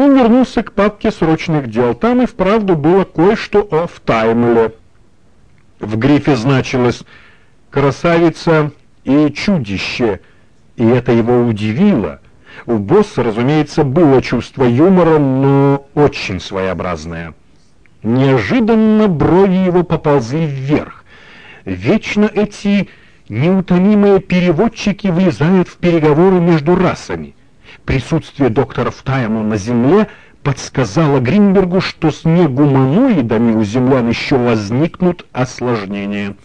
Он вернулся к папке срочных дел. Там и вправду было кое-что о Втаймле. В грифе значилось «красавица и чудище», и это его удивило. У босса, разумеется, было чувство юмора, но очень своеобразное. Неожиданно брови его поползли вверх. Вечно эти неутомимые переводчики влезают в переговоры между расами. Присутствие доктора Тайму на Земле подсказало Гринбергу, что с негуманоидами у землян еще возникнут осложнения.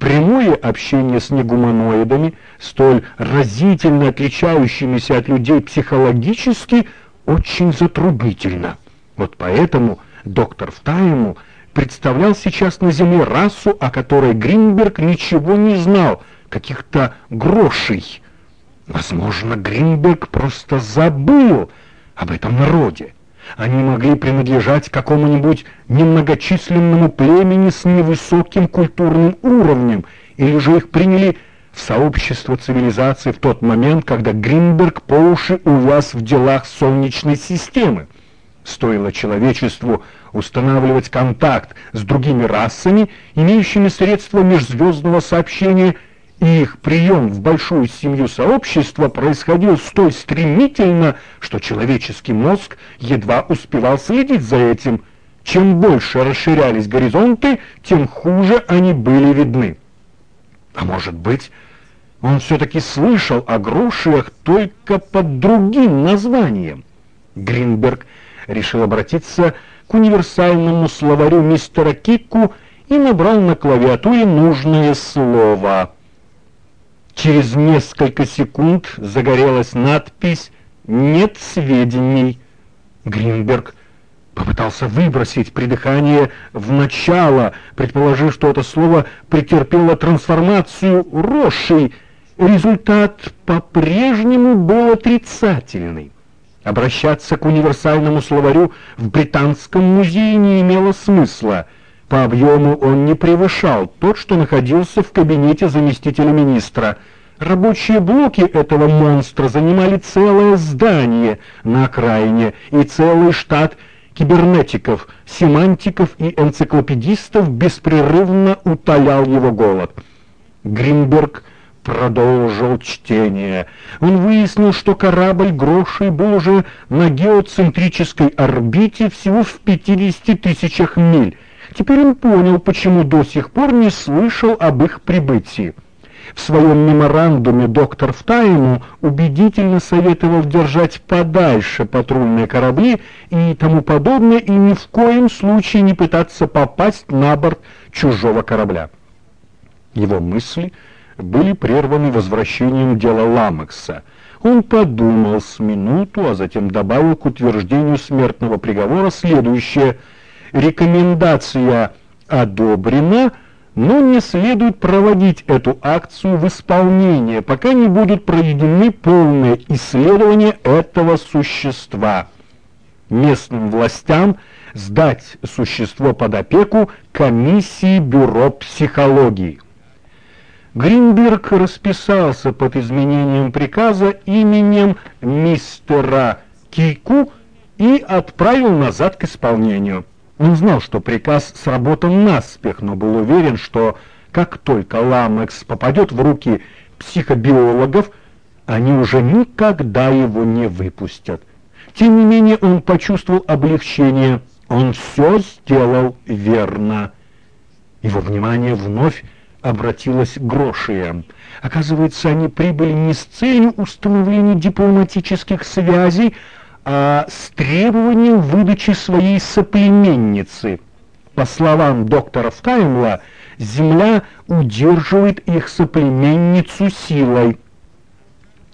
Прямое общение с негуманоидами, столь разительно отличающимися от людей психологически, очень затруднительно. Вот поэтому доктор Втайму представлял сейчас на Земле расу, о которой Гринберг ничего не знал, каких-то грошей. Возможно, Гринберг просто забыл об этом народе. Они могли принадлежать какому-нибудь немногочисленному племени с невысоким культурным уровнем, или же их приняли в сообщество цивилизации в тот момент, когда Гринберг по уши увяз в делах Солнечной системы. Стоило человечеству устанавливать контакт с другими расами, имеющими средства межзвездного сообщения, и их прием в большую семью сообщества происходил столь стремительно, что человеческий мозг едва успевал следить за этим. Чем больше расширялись горизонты, тем хуже они были видны. А может быть, он все-таки слышал о грушиях только под другим названием. Гринберг решил обратиться к универсальному словарю мистера Кикку и набрал на клавиатуре нужное слово — Через несколько секунд загорелась надпись «Нет сведений». Гринберг попытался выбросить придыхание в начало, предположив, что это слово претерпело трансформацию росшей. Результат по-прежнему был отрицательный. Обращаться к универсальному словарю в Британском музее не имело смысла. По объему он не превышал тот, что находился в кабинете заместителя министра. Рабочие блоки этого монстра занимали целое здание на окраине и целый штат кибернетиков, семантиков и энциклопедистов беспрерывно утолял его голод. Гринберг продолжил чтение. Он выяснил, что корабль Грошей был уже на геоцентрической орбите всего в 50 тысячах миль, Теперь он понял, почему до сих пор не слышал об их прибытии. В своем меморандуме доктор Втайму убедительно советовал держать подальше патрульные корабли и тому подобное, и ни в коем случае не пытаться попасть на борт чужого корабля. Его мысли были прерваны возвращением дела Ламекса. Он подумал с минуту, а затем добавил к утверждению смертного приговора следующее – рекомендация одобрена, но не следует проводить эту акцию в исполнение, пока не будут проведены полные исследования этого существа. Местным властям сдать существо под опеку комиссии Бюро психологии. Гринберг расписался под изменением приказа именем мистера Кику и отправил назад к исполнению. Он знал, что приказ сработан наспех, но был уверен, что как только Ламекс попадет в руки психобиологов, они уже никогда его не выпустят. Тем не менее он почувствовал облегчение. Он все сделал верно. Его внимание вновь обратилось к Грошиям. Оказывается, они прибыли не с целью установления дипломатических связей, а с требованием выдачи своей соплеменницы. По словам доктора Втаймла, Земля удерживает их соплеменницу силой.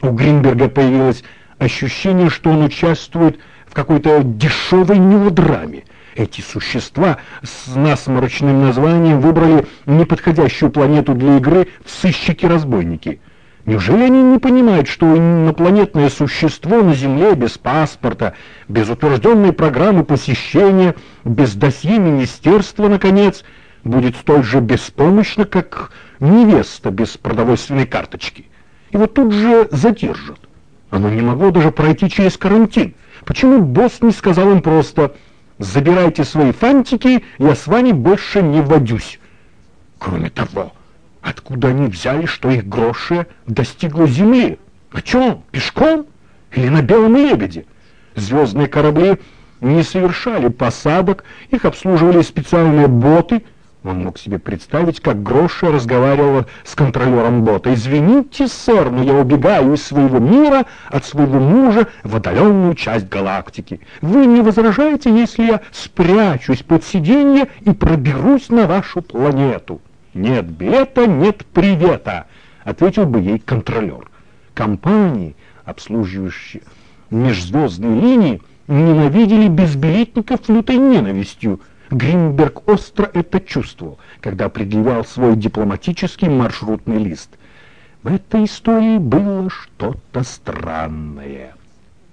У Гринберга появилось ощущение, что он участвует в какой-то дешевой мелодраме. Эти существа с насморочным названием выбрали неподходящую планету для игры в сыщики-разбойники. Неужели они не понимают, что инопланетное существо на Земле без паспорта, без утвержденной программы посещения, без досье министерства, наконец, будет столь же беспомощно, как невеста без продовольственной карточки? Вот тут же задержат. Оно не могло даже пройти через карантин. Почему босс не сказал им просто «Забирайте свои фантики, я с вами больше не водюсь»? Кроме того, откуда они взяли, что их гроши достигло земли? На чем? Пешком? Или на белом лебеде? Звездные корабли не совершали посадок, их обслуживали специальные боты — он мог себе представить, как Гроша разговаривала с контролером бота. «Извините, сэр, но я убегаю из своего мира от своего мужа в отдаленную часть галактики. Вы не возражаете, если я спрячусь под сиденье и проберусь на вашу планету?» «Нет билета, нет привета», — ответил бы ей контролер. Компании, обслуживающие межзвездные линии, ненавидели безбилетников лютой ненавистью, Гринберг остро это чувствовал, когда предъявлял свой дипломатический маршрутный лист. В этой истории было что-то странное.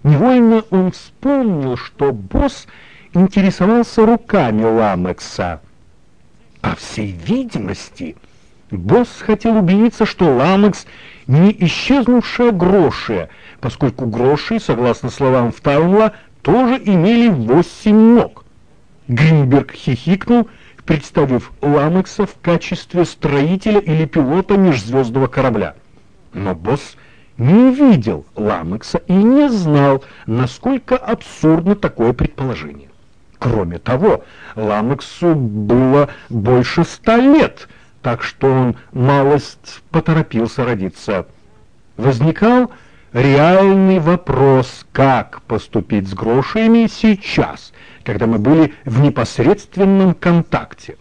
Невольно он вспомнил, что босс интересовался руками Ламекса. По всей видимости, босс хотел убедиться, что Ламекс не исчезнувшая гроши, поскольку гроши, согласно словам Фтаунла, тоже имели восемь ног. Гринберг хихикнул, представив Ламекса в качестве строителя или пилота межзвездного корабля. Но босс не видел Ламекса и не знал, насколько абсурдно такое предположение. Кроме того, Ламексу было больше ста лет, так что он малость поторопился родиться. Возникал реальный вопрос, как поступить с грошами сейчас, когда мы были в непосредственном контакте.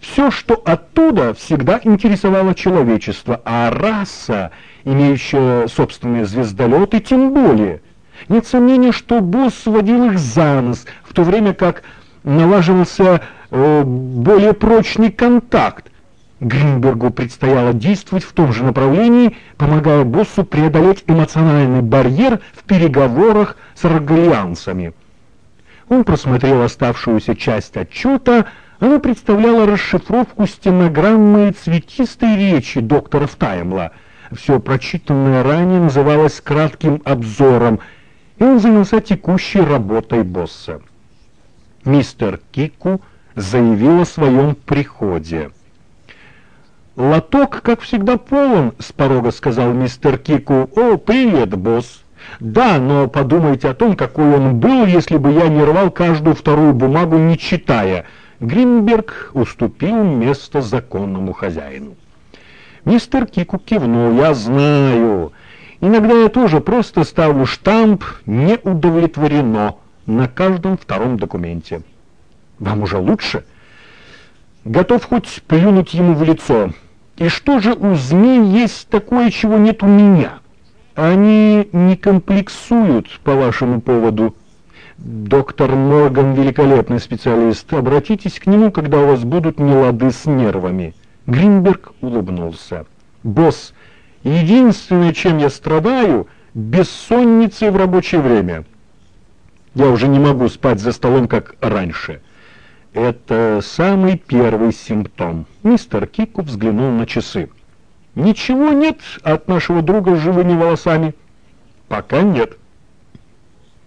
Все, что оттуда, всегда интересовало человечество, а раса, имеющая собственные звездолеты, тем более. Нет сомнения, что босс водил их за нос, в то время как налаживался э, более прочный контакт. Гринбергу предстояло действовать в том же направлении, помогая боссу преодолеть эмоциональный барьер в переговорах с рогалианцами. Он просмотрел оставшуюся часть отчета, она представляла расшифровку стенограммы цветистой речи доктора Стаймла. Все прочитанное ранее называлось кратким обзором, и он занялся текущей работой босса. Мистер Кику заявил о своем приходе. «Лоток, как всегда, полон», — с порога сказал мистер Кику. «О, привет, босс!» Да, но подумайте о том, какой он был, если бы я не рвал каждую вторую бумагу, не читая. Гринберг уступил место законному хозяину. Мистер Кику кивнул. «Я знаю. Иногда я тоже просто ставлю штамп «не удовлетворено» на каждом втором документе. Вам уже лучше? Готов хоть плюнуть ему в лицо. И что же у змей есть такое, чего нет у меня?» Они не комплексуют по вашему поводу. Доктор Морган великолепный специалист. Обратитесь к нему, когда у вас будут нелады с нервами. Гринберг улыбнулся. Босс, единственное, чем я страдаю, бессонницей в рабочее время. Я уже не могу спать за столом, как раньше. Это самый первый симптом. Мистер Кику взглянул на часы. Ничего нет от нашего друга с живыми волосами? Пока нет.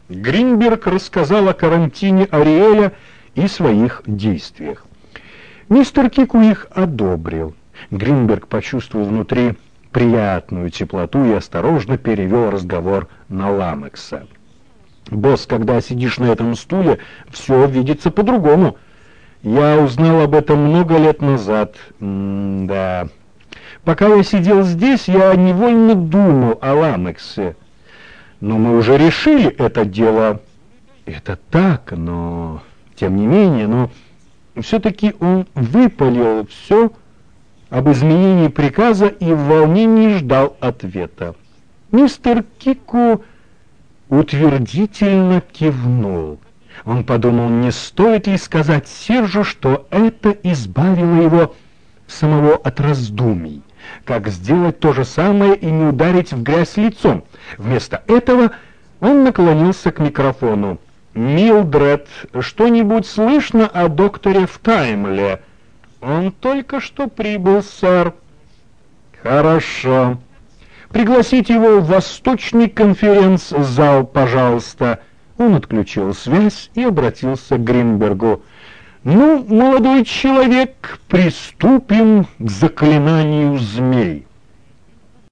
Гринберг рассказал о карантине Ариэля и своих действиях. Мистер Кику их одобрил. Гринберг почувствовал внутри приятную теплоту и осторожно перевел разговор на Ламекса. «Босс, когда сидишь на этом стуле, все видится по-другому. Я узнал об этом много лет назад. М да, Пока я сидел здесь, я невольно думал о Ламексе. Но мы уже решили это дело. Это так, но тем не менее, но все-таки он выпалил все об изменении приказа и в волнении ждал ответа. Мистер Кику утвердительно кивнул. Он подумал, не стоит ли сказать Сержу, что это избавило его самого от раздумий как сделать то же самое и не ударить в грязь лицом. Вместо этого он наклонился к микрофону. «Милдред, что-нибудь слышно о докторе в Таймле?» «Он только что прибыл, сэр». «Хорошо. Пригласите его в Восточный конференц-зал, пожалуйста». Он отключил связь и обратился к Гринбергу. «Ну, молодой человек, приступим к заклинанию змей».